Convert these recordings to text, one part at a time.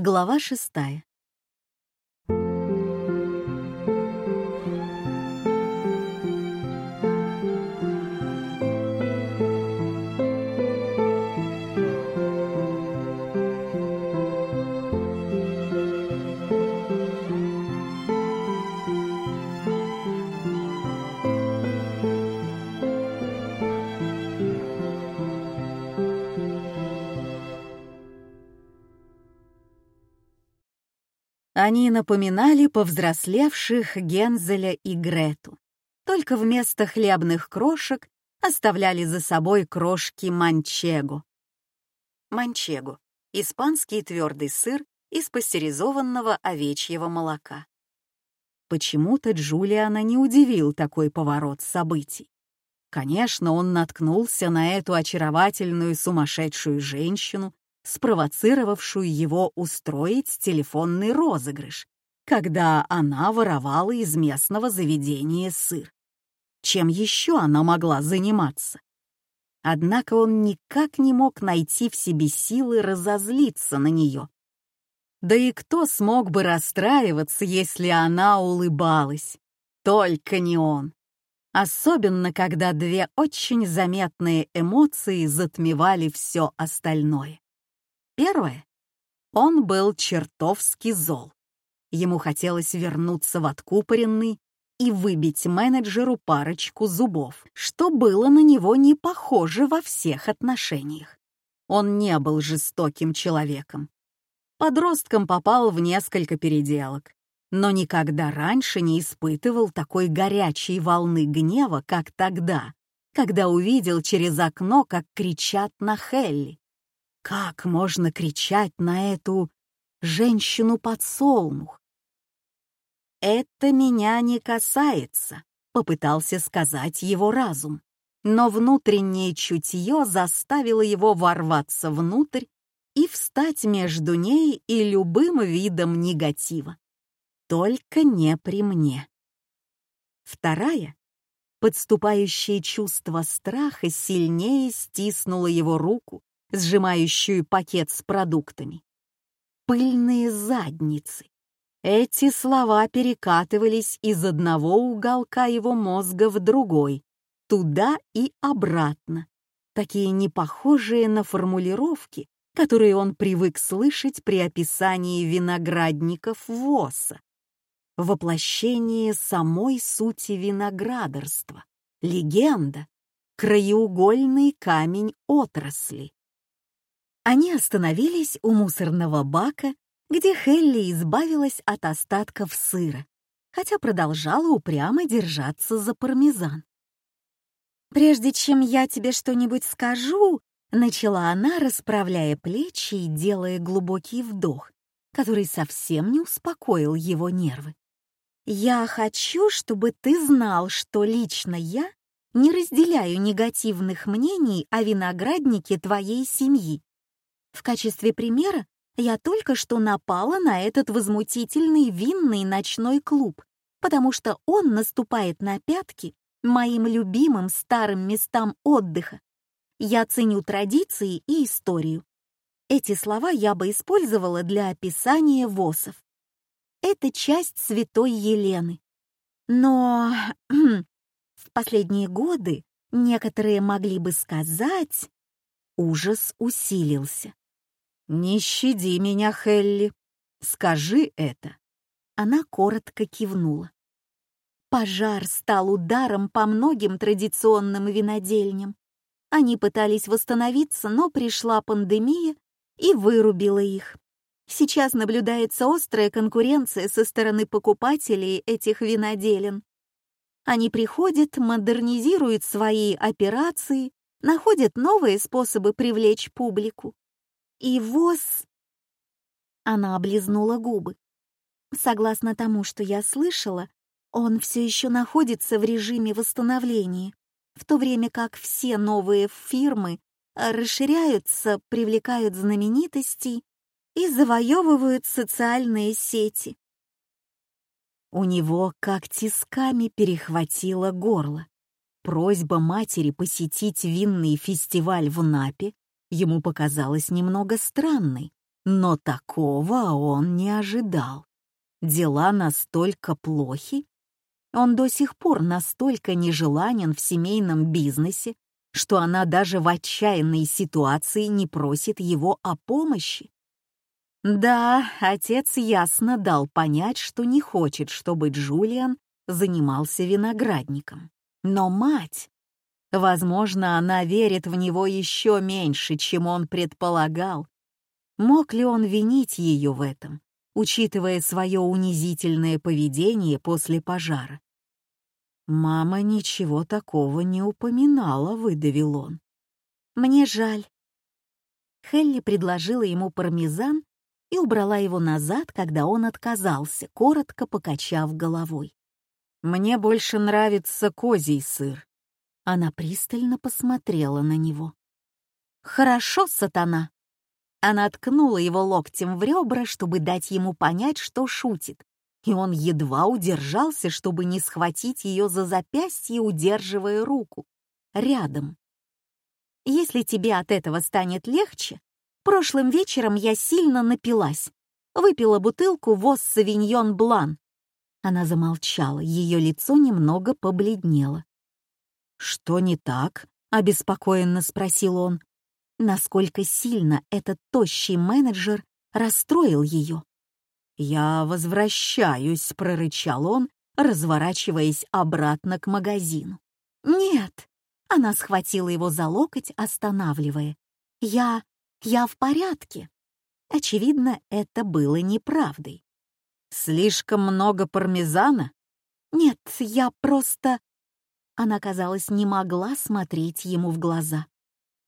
Глава шестая. Они напоминали повзрослевших Гензеля и Грету. Только вместо хлебных крошек оставляли за собой крошки манчего. Манчего — испанский твердый сыр из пастеризованного овечьего молока. Почему-то Джулиана не удивил такой поворот событий. Конечно, он наткнулся на эту очаровательную сумасшедшую женщину, спровоцировавшую его устроить телефонный розыгрыш, когда она воровала из местного заведения сыр. Чем еще она могла заниматься? Однако он никак не мог найти в себе силы разозлиться на нее. Да и кто смог бы расстраиваться, если она улыбалась? Только не он. Особенно, когда две очень заметные эмоции затмевали все остальное. Первое. Он был чертовски зол. Ему хотелось вернуться в откупоренный и выбить менеджеру парочку зубов, что было на него не похоже во всех отношениях. Он не был жестоким человеком. Подростком попал в несколько переделок, но никогда раньше не испытывал такой горячей волны гнева, как тогда, когда увидел через окно, как кричат на Хелли. Как можно кричать на эту женщину-подсолнух? «Это меня не касается», — попытался сказать его разум, но внутреннее чутье заставило его ворваться внутрь и встать между ней и любым видом негатива. Только не при мне. Вторая, подступающее чувство страха сильнее стиснуло его руку сжимающую пакет с продуктами. Пыльные задницы. Эти слова перекатывались из одного уголка его мозга в другой, туда и обратно. Такие непохожие на формулировки, которые он привык слышать при описании виноградников ВОСа. Воплощение самой сути виноградарства, легенда, краеугольный камень отрасли. Они остановились у мусорного бака, где Хелли избавилась от остатков сыра, хотя продолжала упрямо держаться за пармезан. «Прежде чем я тебе что-нибудь скажу», — начала она, расправляя плечи и делая глубокий вдох, который совсем не успокоил его нервы. «Я хочу, чтобы ты знал, что лично я не разделяю негативных мнений о винограднике твоей семьи. В качестве примера я только что напала на этот возмутительный винный ночной клуб, потому что он наступает на пятки моим любимым старым местам отдыха. Я ценю традиции и историю. Эти слова я бы использовала для описания ВОСов. Это часть святой Елены. Но в последние годы некоторые могли бы сказать, ужас усилился. «Не щади меня, Хелли. Скажи это». Она коротко кивнула. Пожар стал ударом по многим традиционным винодельням. Они пытались восстановиться, но пришла пандемия и вырубила их. Сейчас наблюдается острая конкуренция со стороны покупателей этих виноделен. Они приходят, модернизируют свои операции, находят новые способы привлечь публику. И ВОЗ...» Она облизнула губы. «Согласно тому, что я слышала, он все еще находится в режиме восстановления, в то время как все новые фирмы расширяются, привлекают знаменитостей и завоевывают социальные сети. У него как тисками перехватило горло. Просьба матери посетить винный фестиваль в Напе ему показалась немного странной, Но такого он не ожидал. Дела настолько плохи. Он до сих пор настолько нежеланен в семейном бизнесе, что она даже в отчаянной ситуации не просит его о помощи. Да, отец ясно дал понять, что не хочет, чтобы Джулиан занимался виноградником. Но мать... Возможно, она верит в него еще меньше, чем он предполагал. Мог ли он винить ее в этом, учитывая свое унизительное поведение после пожара? «Мама ничего такого не упоминала», — выдавил он. «Мне жаль». Хелли предложила ему пармезан и убрала его назад, когда он отказался, коротко покачав головой. «Мне больше нравится козий сыр». Она пристально посмотрела на него. «Хорошо, сатана!» Она ткнула его локтем в ребра, чтобы дать ему понять, что шутит, и он едва удержался, чтобы не схватить ее за запястье, удерживая руку. Рядом. «Если тебе от этого станет легче, прошлым вечером я сильно напилась. Выпила бутылку воз савиньон блан». Она замолчала, ее лицо немного побледнело. «Что не так?» — обеспокоенно спросил он. Насколько сильно этот тощий менеджер расстроил ее. «Я возвращаюсь», — прорычал он, разворачиваясь обратно к магазину. «Нет!» — она схватила его за локоть, останавливая. «Я... я в порядке». Очевидно, это было неправдой. «Слишком много пармезана?» «Нет, я просто...» Она, казалось, не могла смотреть ему в глаза.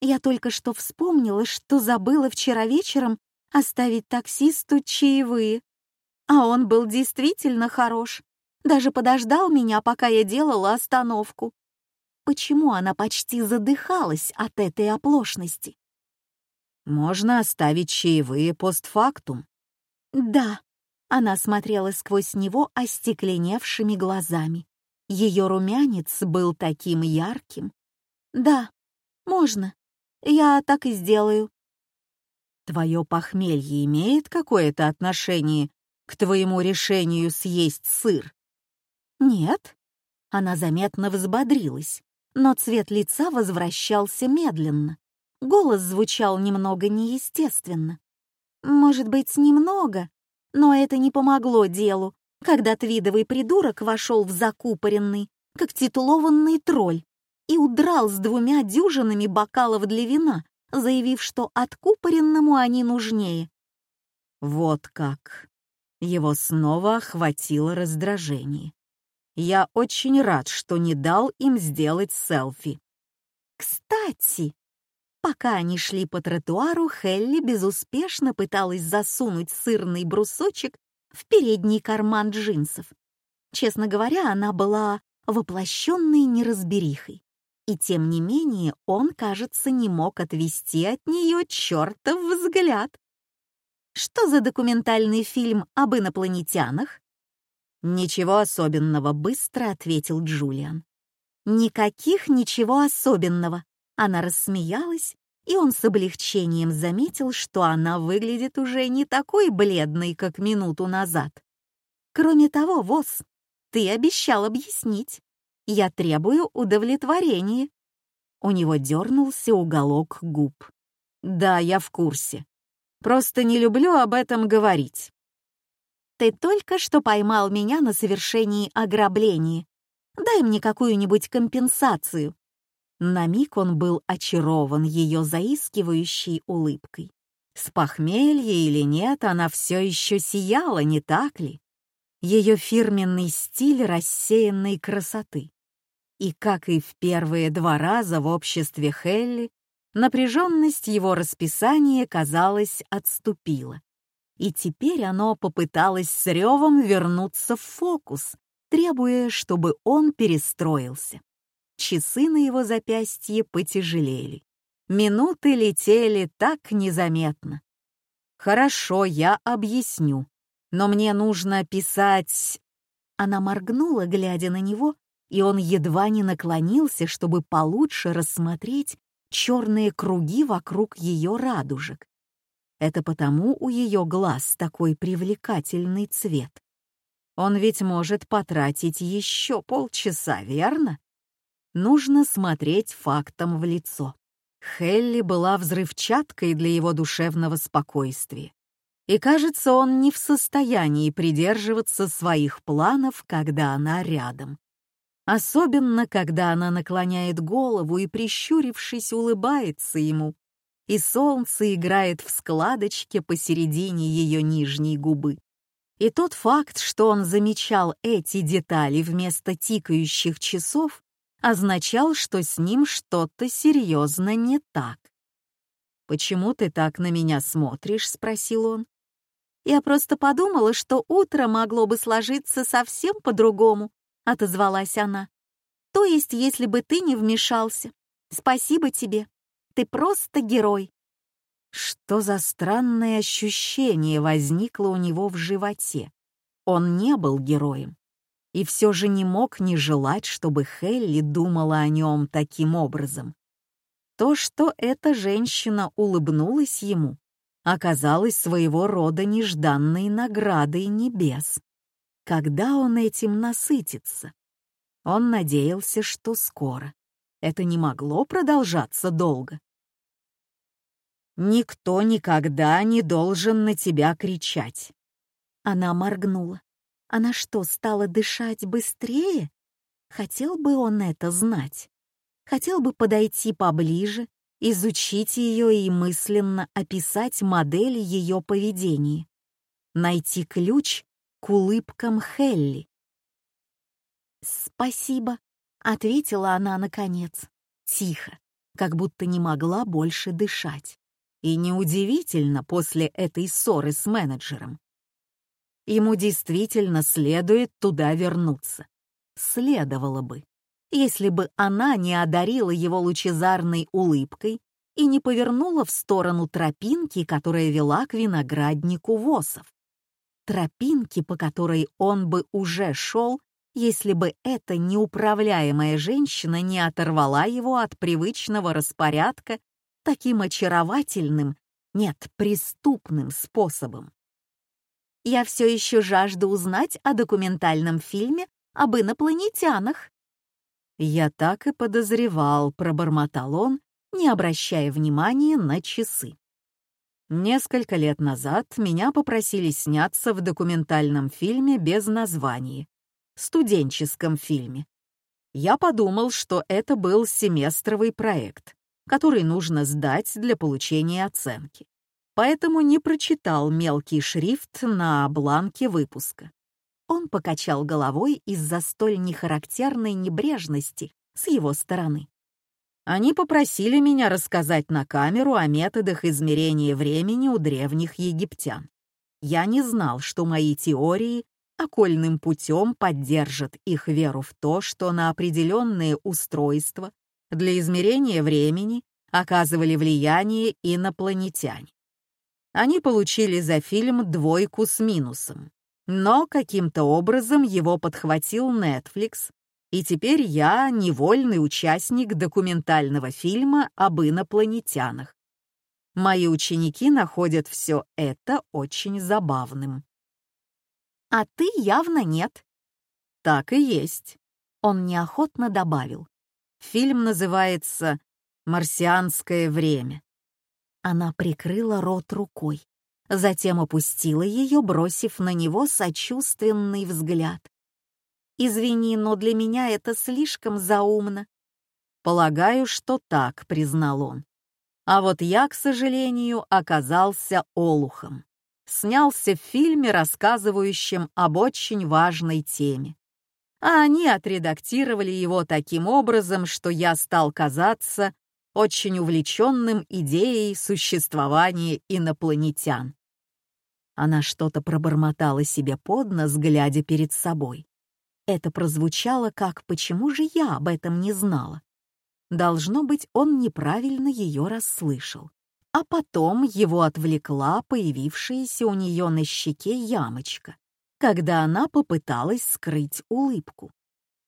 «Я только что вспомнила, что забыла вчера вечером оставить таксисту чаевые. А он был действительно хорош. Даже подождал меня, пока я делала остановку. Почему она почти задыхалась от этой оплошности? Можно оставить чаевые постфактум. Да. Она смотрела сквозь него остекленевшими глазами. Ее румянец был таким ярким. Да, можно. Я так и сделаю. Твое похмелье имеет какое-то отношение к твоему решению съесть сыр?» «Нет». Она заметно взбодрилась, но цвет лица возвращался медленно. Голос звучал немного неестественно. «Может быть, немного, но это не помогло делу, когда твидовый придурок вошел в закупоренный, как титулованный тролль, и удрал с двумя дюжинами бокалов для вина, заявив, что откупоренному они нужнее. «Вот как!» Его снова охватило раздражение. Я очень рад, что не дал им сделать селфи. Кстати, пока они шли по тротуару, Хелли безуспешно пыталась засунуть сырный брусочек в передний карман джинсов. Честно говоря, она была воплощенной неразберихой. И тем не менее он, кажется, не мог отвести от нее чертов взгляд. Что за документальный фильм об инопланетянах? Ничего особенного, быстро ответил Джулиан. Никаких ничего особенного. Она рассмеялась, и он с облегчением заметил, что она выглядит уже не такой бледной, как минуту назад. Кроме того, Вос, ты обещал объяснить. Я требую удовлетворения. У него дернулся уголок губ. Да, я в курсе. Просто не люблю об этом говорить. Ты только что поймал меня на совершении ограбления. Дай мне какую-нибудь компенсацию. На миг он был очарован ее заискивающей улыбкой. С похмелья или нет, она все еще сияла, не так ли? Ее фирменный стиль рассеянной красоты. И, как и в первые два раза в обществе Хелли, Напряженность его расписания, казалось, отступила. И теперь оно попыталось с ревом вернуться в фокус, требуя, чтобы он перестроился. Часы на его запястье потяжелели. Минуты летели так незаметно. «Хорошо, я объясню, но мне нужно писать...» Она моргнула, глядя на него, и он едва не наклонился, чтобы получше рассмотреть черные круги вокруг ее радужек. Это потому у ее глаз такой привлекательный цвет. Он ведь может потратить еще полчаса, верно? Нужно смотреть фактом в лицо. Хелли была взрывчаткой для его душевного спокойствия. И кажется, он не в состоянии придерживаться своих планов, когда она рядом. Особенно, когда она наклоняет голову и, прищурившись, улыбается ему, и солнце играет в складочке посередине ее нижней губы. И тот факт, что он замечал эти детали вместо тикающих часов, означал, что с ним что-то серьезно не так. «Почему ты так на меня смотришь?» — спросил он. «Я просто подумала, что утро могло бы сложиться совсем по-другому», — отозвалась она. «То есть, если бы ты не вмешался. Спасибо тебе. Ты просто герой». Что за странное ощущение возникло у него в животе? Он не был героем и все же не мог не желать, чтобы Хелли думала о нем таким образом. То, что эта женщина улыбнулась ему, оказалось своего рода нежданной наградой небес. Когда он этим насытится? Он надеялся, что скоро. Это не могло продолжаться долго. «Никто никогда не должен на тебя кричать». Она моргнула. Она что, стала дышать быстрее? Хотел бы он это знать. Хотел бы подойти поближе, изучить ее и мысленно описать модель ее поведения. Найти ключ к улыбкам Хелли. «Спасибо», — ответила она наконец, тихо, как будто не могла больше дышать. И неудивительно после этой ссоры с менеджером. Ему действительно следует туда вернуться. Следовало бы, если бы она не одарила его лучезарной улыбкой и не повернула в сторону тропинки, которая вела к винограднику Восов. Тропинки, по которой он бы уже шел, если бы эта неуправляемая женщина не оторвала его от привычного распорядка таким очаровательным, нет, преступным способом. Я все еще жажду узнать о документальном фильме об инопланетянах. Я так и подозревал, пробормотал он, не обращая внимания на часы. Несколько лет назад меня попросили сняться в документальном фильме без названия, студенческом фильме. Я подумал, что это был семестровый проект, который нужно сдать для получения оценки поэтому не прочитал мелкий шрифт на бланке выпуска. Он покачал головой из-за столь нехарактерной небрежности с его стороны. Они попросили меня рассказать на камеру о методах измерения времени у древних египтян. Я не знал, что мои теории окольным путем поддержат их веру в то, что на определенные устройства для измерения времени оказывали влияние инопланетяне. Они получили за фильм двойку с минусом. Но каким-то образом его подхватил Netflix, и теперь я невольный участник документального фильма об инопланетянах. Мои ученики находят все это очень забавным. А ты явно нет. Так и есть. Он неохотно добавил. Фильм называется «Марсианское время». Она прикрыла рот рукой, затем опустила ее, бросив на него сочувственный взгляд. «Извини, но для меня это слишком заумно». «Полагаю, что так», — признал он. А вот я, к сожалению, оказался олухом. Снялся в фильме, рассказывающем об очень важной теме. А они отредактировали его таким образом, что я стал казаться очень увлеченным идеей существования инопланетян. Она что-то пробормотала себе под нос, глядя перед собой. Это прозвучало как «почему же я об этом не знала?» Должно быть, он неправильно ее расслышал. А потом его отвлекла появившаяся у нее на щеке ямочка, когда она попыталась скрыть улыбку.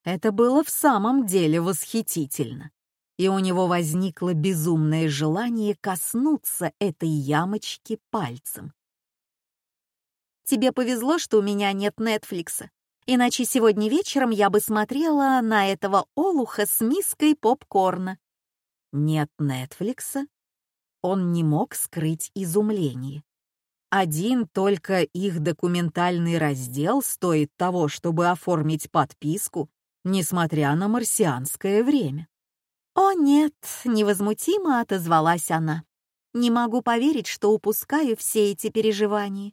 Это было в самом деле восхитительно и у него возникло безумное желание коснуться этой ямочки пальцем. «Тебе повезло, что у меня нет Нетфликса, иначе сегодня вечером я бы смотрела на этого олуха с миской попкорна». «Нет Нетфликса?» Он не мог скрыть изумление. Один только их документальный раздел стоит того, чтобы оформить подписку, несмотря на марсианское время. «О нет», — невозмутимо отозвалась она. «Не могу поверить, что упускаю все эти переживания».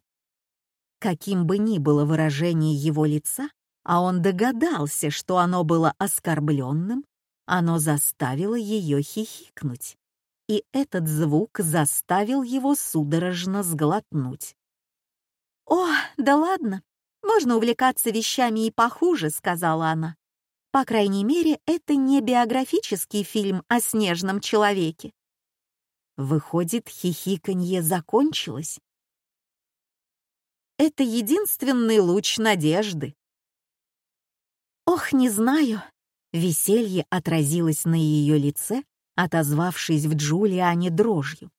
Каким бы ни было выражение его лица, а он догадался, что оно было оскорбленным, оно заставило ее хихикнуть и этот звук заставил его судорожно сглотнуть. «О, да ладно, можно увлекаться вещами и похуже», — сказала она. «По крайней мере, это не биографический фильм о снежном человеке». Выходит, хихиканье закончилось. Это единственный луч надежды. Ох, не знаю. Веселье отразилось на ее лице, отозвавшись в Джулиане дрожью.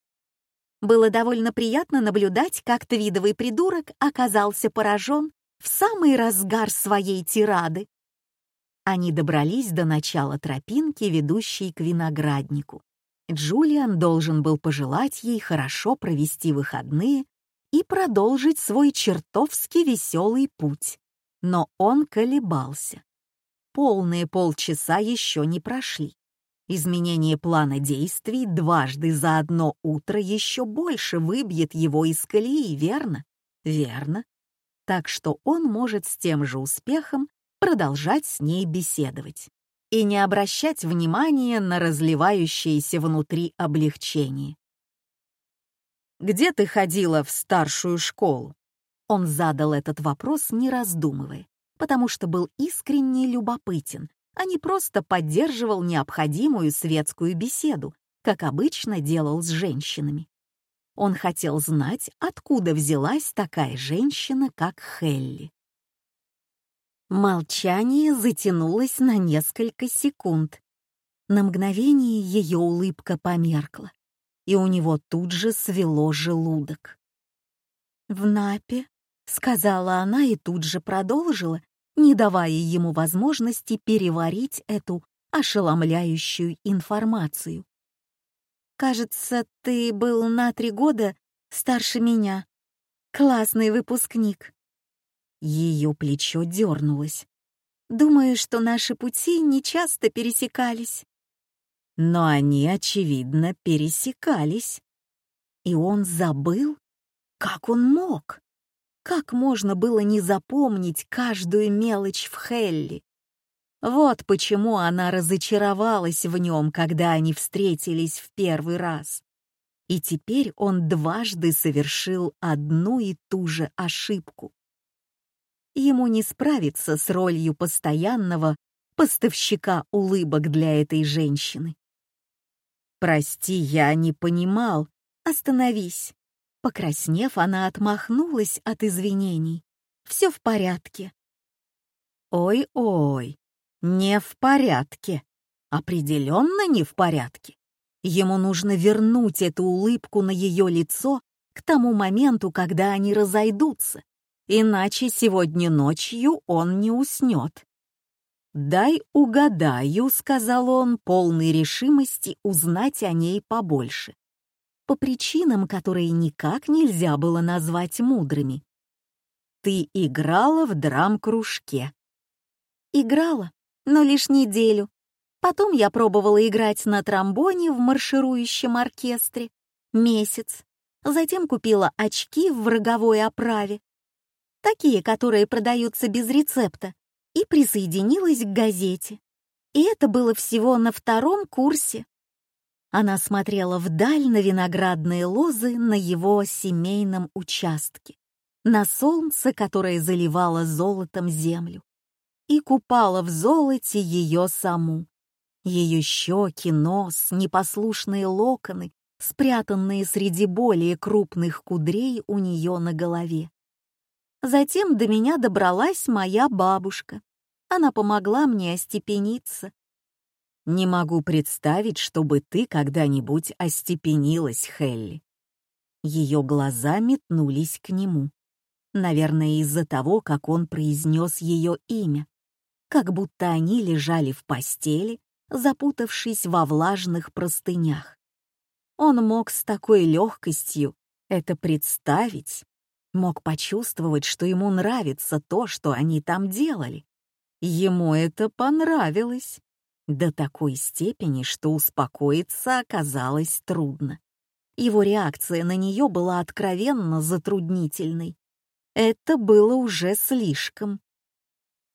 Было довольно приятно наблюдать, как твидовый придурок оказался поражен в самый разгар своей тирады. Они добрались до начала тропинки, ведущей к винограднику. Джулиан должен был пожелать ей хорошо провести выходные и продолжить свой чертовски веселый путь. Но он колебался. Полные полчаса еще не прошли. Изменение плана действий дважды за одно утро еще больше выбьет его из колеи, верно? Верно. Так что он может с тем же успехом продолжать с ней беседовать и не обращать внимания на разливающееся внутри облегчение. «Где ты ходила в старшую школу?» Он задал этот вопрос, не раздумывая, потому что был искренне любопытен а не просто поддерживал необходимую светскую беседу, как обычно делал с женщинами. Он хотел знать, откуда взялась такая женщина, как Хелли. Молчание затянулось на несколько секунд. На мгновение ее улыбка померкла, и у него тут же свело желудок. «В Напе», — сказала она и тут же продолжила, не давая ему возможности переварить эту ошеломляющую информацию. «Кажется, ты был на три года старше меня. Классный выпускник». Ее плечо дернулось. «Думаю, что наши пути нечасто пересекались». Но они, очевидно, пересекались. И он забыл, как он мог. Как можно было не запомнить каждую мелочь в Хелли? Вот почему она разочаровалась в нем, когда они встретились в первый раз. И теперь он дважды совершил одну и ту же ошибку. Ему не справиться с ролью постоянного поставщика улыбок для этой женщины. «Прости, я не понимал. Остановись. Покраснев, она отмахнулась от извинений. «Все в порядке». «Ой-ой, не в порядке. Определенно не в порядке. Ему нужно вернуть эту улыбку на ее лицо к тому моменту, когда они разойдутся, иначе сегодня ночью он не уснет. «Дай угадаю», — сказал он, полной решимости узнать о ней побольше по причинам, которые никак нельзя было назвать мудрыми. Ты играла в драм-кружке. Играла, но лишь неделю. Потом я пробовала играть на тромбоне в марширующем оркестре. Месяц. Затем купила очки в роговой оправе. Такие, которые продаются без рецепта. И присоединилась к газете. И это было всего на втором курсе. Она смотрела вдаль на виноградные лозы на его семейном участке, на солнце, которое заливало золотом землю, и купала в золоте ее саму. Ее щеки, нос, непослушные локоны, спрятанные среди более крупных кудрей у нее на голове. Затем до меня добралась моя бабушка. Она помогла мне остепениться, Не могу представить, чтобы ты когда-нибудь остепенилась, Хелли. Ее глаза метнулись к нему. Наверное, из-за того, как он произнес ее имя. Как будто они лежали в постели, запутавшись во влажных простынях. Он мог с такой легкостью это представить, мог почувствовать, что ему нравится то, что они там делали. Ему это понравилось. До такой степени, что успокоиться оказалось трудно. Его реакция на нее была откровенно затруднительной. Это было уже слишком.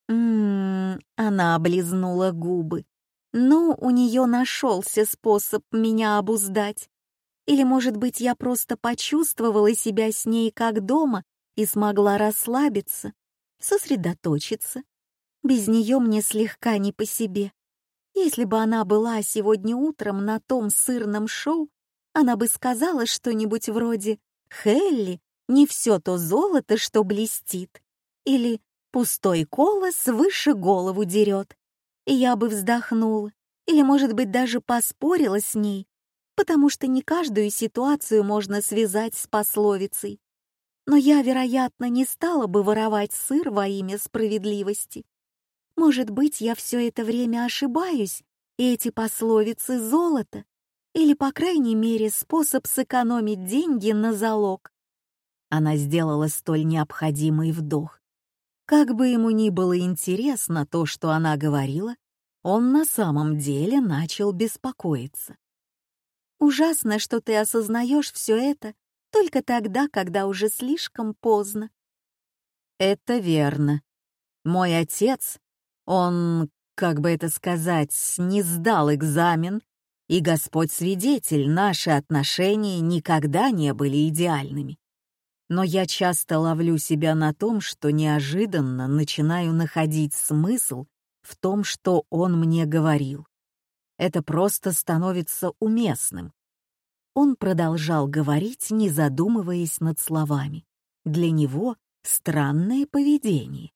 Ммм, она облизнула губы. Ну, у нее нашелся способ меня обуздать. Или, может быть, я просто почувствовала себя с ней как дома и смогла расслабиться, сосредоточиться. Без нее мне слегка не по себе. Если бы она была сегодня утром на том сырном шоу, она бы сказала что-нибудь вроде «Хелли, не все то золото, что блестит» или «Пустой колос выше голову дерет». И я бы вздохнула, или, может быть, даже поспорила с ней, потому что не каждую ситуацию можно связать с пословицей. Но я, вероятно, не стала бы воровать сыр во имя справедливости. Может быть, я все это время ошибаюсь, и эти пословицы — золото, или, по крайней мере, способ сэкономить деньги на залог. Она сделала столь необходимый вдох. Как бы ему ни было интересно то, что она говорила, он на самом деле начал беспокоиться. «Ужасно, что ты осознаешь все это только тогда, когда уже слишком поздно». «Это верно. Мой отец, он, как бы это сказать, не сдал экзамен и Господь свидетель, наши отношения никогда не были идеальными. Но я часто ловлю себя на том, что неожиданно начинаю находить смысл в том, что он мне говорил. Это просто становится уместным. Он продолжал говорить, не задумываясь над словами. Для него странное поведение.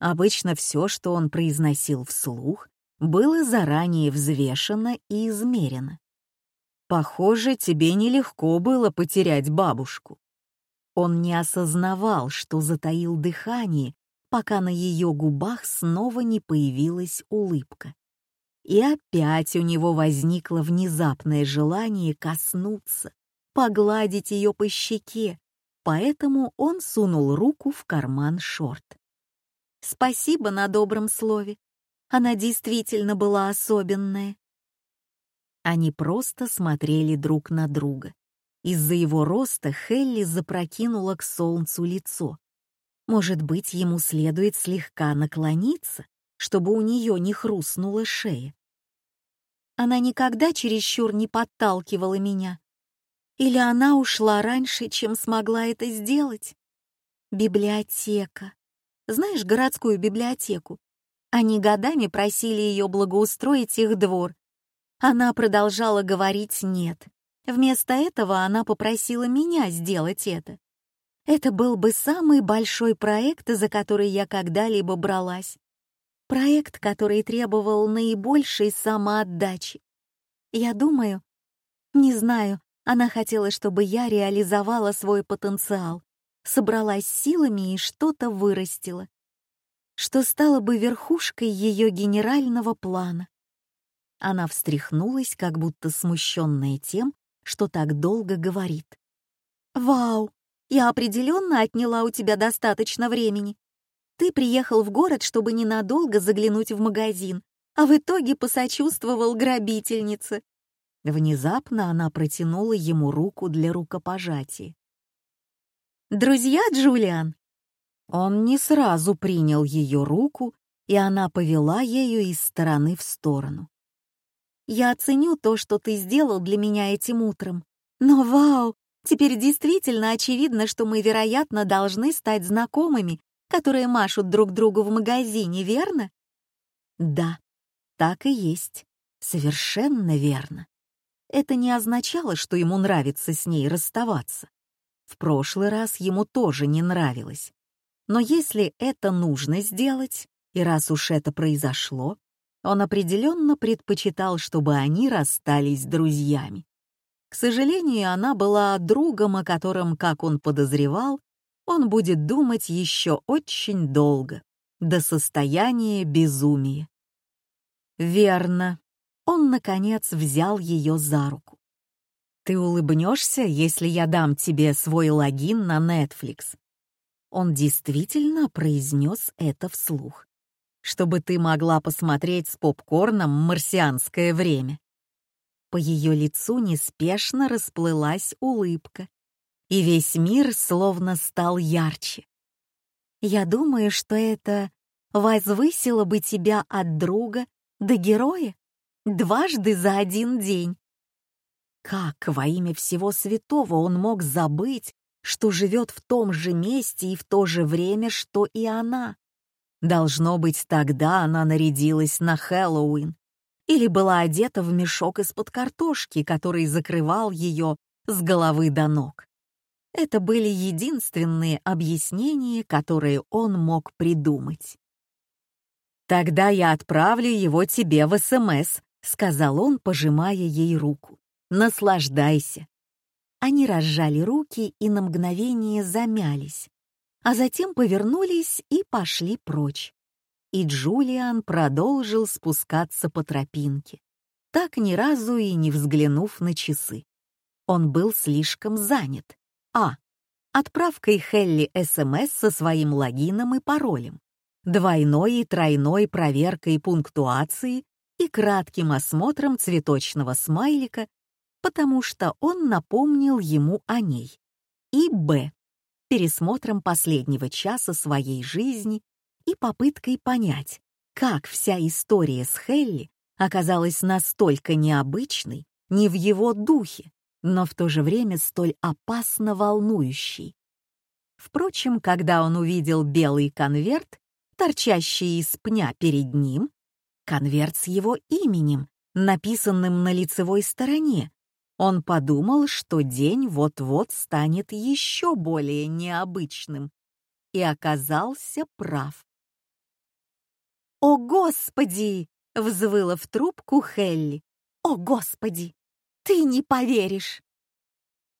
Обычно все, что он произносил вслух, было заранее взвешено и измерено. Похоже, тебе нелегко было потерять бабушку. Он не осознавал, что затаил дыхание, пока на ее губах снова не появилась улыбка. И опять у него возникло внезапное желание коснуться, погладить ее по щеке, поэтому он сунул руку в карман шорт. «Спасибо на добром слове. Она действительно была особенная. Они просто смотрели друг на друга. Из-за его роста Хелли запрокинула к солнцу лицо. Может быть, ему следует слегка наклониться, чтобы у нее не хрустнула шея. Она никогда чересчур не подталкивала меня. Или она ушла раньше, чем смогла это сделать? Библиотека. Знаешь городскую библиотеку? Они годами просили ее благоустроить их двор. Она продолжала говорить «нет». Вместо этого она попросила меня сделать это. Это был бы самый большой проект, за который я когда-либо бралась. Проект, который требовал наибольшей самоотдачи. Я думаю, не знаю, она хотела, чтобы я реализовала свой потенциал, собралась силами и что-то вырастила что стало бы верхушкой ее генерального плана. Она встряхнулась, как будто смущенная тем, что так долго говорит. «Вау! Я определенно отняла у тебя достаточно времени. Ты приехал в город, чтобы ненадолго заглянуть в магазин, а в итоге посочувствовал грабительнице». Внезапно она протянула ему руку для рукопожатия. «Друзья, Джулиан, он не сразу принял ее руку, и она повела ею из стороны в сторону. «Я оценю то, что ты сделал для меня этим утром. Но вау, теперь действительно очевидно, что мы, вероятно, должны стать знакомыми, которые машут друг другу в магазине, верно?» «Да, так и есть. Совершенно верно. Это не означало, что ему нравится с ней расставаться. В прошлый раз ему тоже не нравилось. Но если это нужно сделать, и раз уж это произошло, Он определенно предпочитал, чтобы они расстались друзьями. К сожалению, она была другом, о котором, как он подозревал, он будет думать еще очень долго, до состояния безумия. Верно. Он, наконец, взял ее за руку. «Ты улыбнешься, если я дам тебе свой логин на Netflix?» Он действительно произнес это вслух. «Чтобы ты могла посмотреть с попкорном «Марсианское время». По ее лицу неспешно расплылась улыбка, и весь мир словно стал ярче. «Я думаю, что это возвысило бы тебя от друга до героя дважды за один день». Как во имя всего святого он мог забыть, что живет в том же месте и в то же время, что и она? Должно быть, тогда она нарядилась на Хэллоуин или была одета в мешок из-под картошки, который закрывал ее с головы до ног. Это были единственные объяснения, которые он мог придумать. «Тогда я отправлю его тебе в СМС», — сказал он, пожимая ей руку. Наслаждайся. Они разжали руки и на мгновение замялись, а затем повернулись и пошли прочь. И Джулиан продолжил спускаться по тропинке, так ни разу и не взглянув на часы. Он был слишком занят. А. Отправкой Хелли СМС со своим логином и паролем, двойной и тройной проверкой пунктуации и кратким осмотром цветочного смайлика потому что он напомнил ему о ней. И Б. Пересмотром последнего часа своей жизни и попыткой понять, как вся история с Хелли оказалась настолько необычной, не в его духе, но в то же время столь опасно волнующей. Впрочем, когда он увидел белый конверт, торчащий из пня перед ним, конверт с его именем, написанным на лицевой стороне, он подумал, что день вот-вот станет еще более необычным, и оказался прав. «О, Господи!» — взвыла в трубку Хелли. «О, Господи! Ты не поверишь!»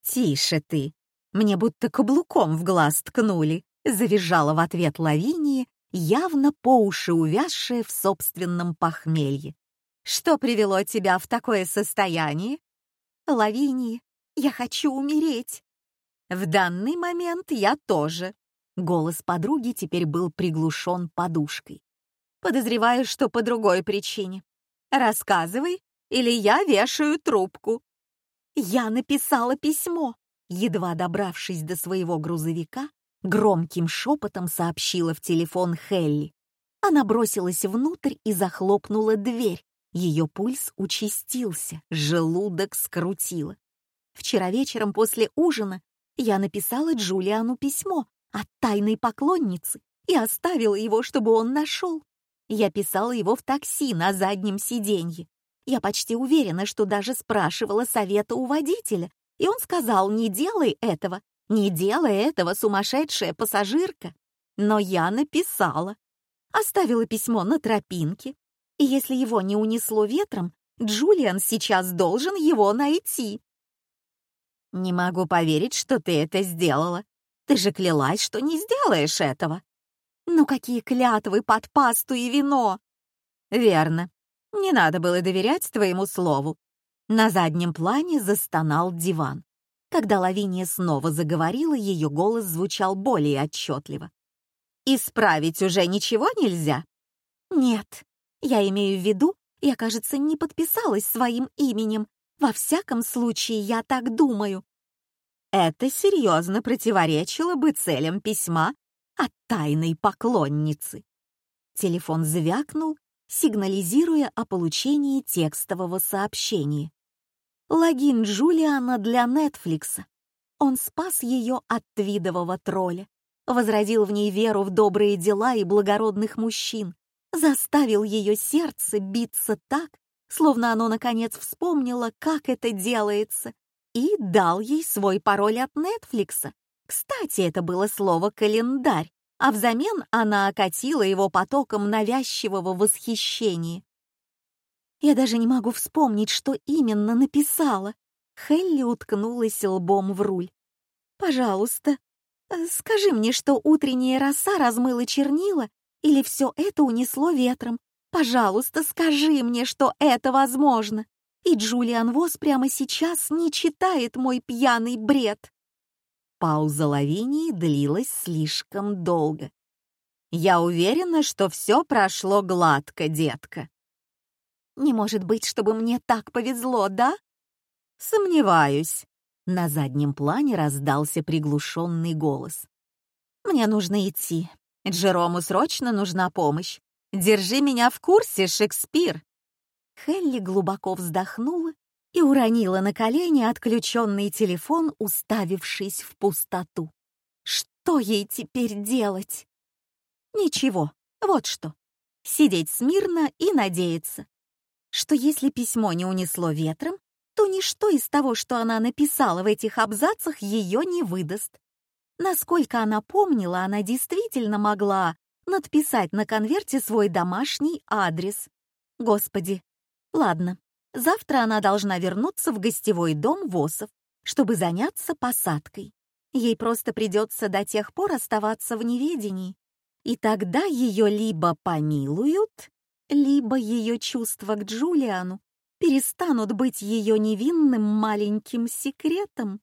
«Тише ты! Мне будто каблуком в глаз ткнули!» — завизжала в ответ Лавиния, явно по уши увязшая в собственном похмелье. «Что привело тебя в такое состояние?» Лавинии, я хочу умереть. В данный момент я тоже. Голос подруги теперь был приглушен подушкой. Подозреваю, что по другой причине. Рассказывай, или я вешаю трубку. Я написала письмо. Едва добравшись до своего грузовика, громким шепотом сообщила в телефон Хелли. Она бросилась внутрь и захлопнула дверь, ее пульс участился, желудок скрутило. Вчера вечером после ужина я написала Джулиану письмо от тайной поклонницы и оставила его, чтобы он нашел. Я писала его в такси на заднем сиденье. Я почти уверена, что даже спрашивала совета у водителя, и он сказал, не делай этого, не делай этого, сумасшедшая пассажирка. Но я написала. Оставила письмо на тропинке, и если его не унесло ветром, Джулиан сейчас должен его найти. «Не могу поверить, что ты это сделала. Ты же клялась, что не сделаешь этого». «Ну какие клятвы под пасту и вино!» «Верно. Не надо было доверять твоему слову». На заднем плане застонал диван. Когда Лавиния снова заговорила, ее голос звучал более отчетливо. «Исправить уже ничего нельзя?» «Нет, я имею в виду, я, кажется, не подписалась своим именем. Во всяком случае, я так думаю. Это серьезно противоречило бы целям письма от тайной поклонницы. Телефон звякнул, сигнализируя о получении текстового сообщения. Логин Джулиана для Нетфликса. Он спас ее от твидового тролля, возродил в ней веру в добрые дела и благородных мужчин, заставил ее сердце биться так, словно оно наконец вспомнило, как это делается, и дал ей свой пароль от Нетфликса. Кстати, это было слово «календарь», а взамен она окатила его потоком навязчивого восхищения. Я даже не могу вспомнить, что именно написала. Хелли уткнулась лбом в руль. «Пожалуйста, э, скажи мне, что утренняя роса размыла чернила или все это унесло ветром. Пожалуйста, скажи мне, что это возможно. И Джулиан Вос прямо сейчас не читает мой пьяный бред». Пауза Лавинии длилась слишком долго. «Я уверена, что все прошло гладко, детка». «Не может быть, чтобы мне так повезло, да?» «Сомневаюсь». На заднем плане раздался приглушенный голос. «Мне нужно идти. Джерому срочно нужна помощь. Держи меня в курсе, Шекспир!» Хелли глубоко вздохнула и уронила на колени отключенный телефон, уставившись в пустоту. Что ей теперь делать? Ничего, вот что. Сидеть смирно и надеяться, что если письмо не унесло ветром, то ничто из того, что она написала в этих абзацах, ее не выдаст. Насколько она помнила, она действительно могла надписать на конверте свой домашний адрес. Господи. Ладно, завтра она должна вернуться в гостевой дом ВОСов, чтобы заняться посадкой. Ей просто придется до тех пор оставаться в неведении. И тогда ее либо помилуют, либо ее чувства к Джулиану перестанут быть ее невинным маленьким секретом.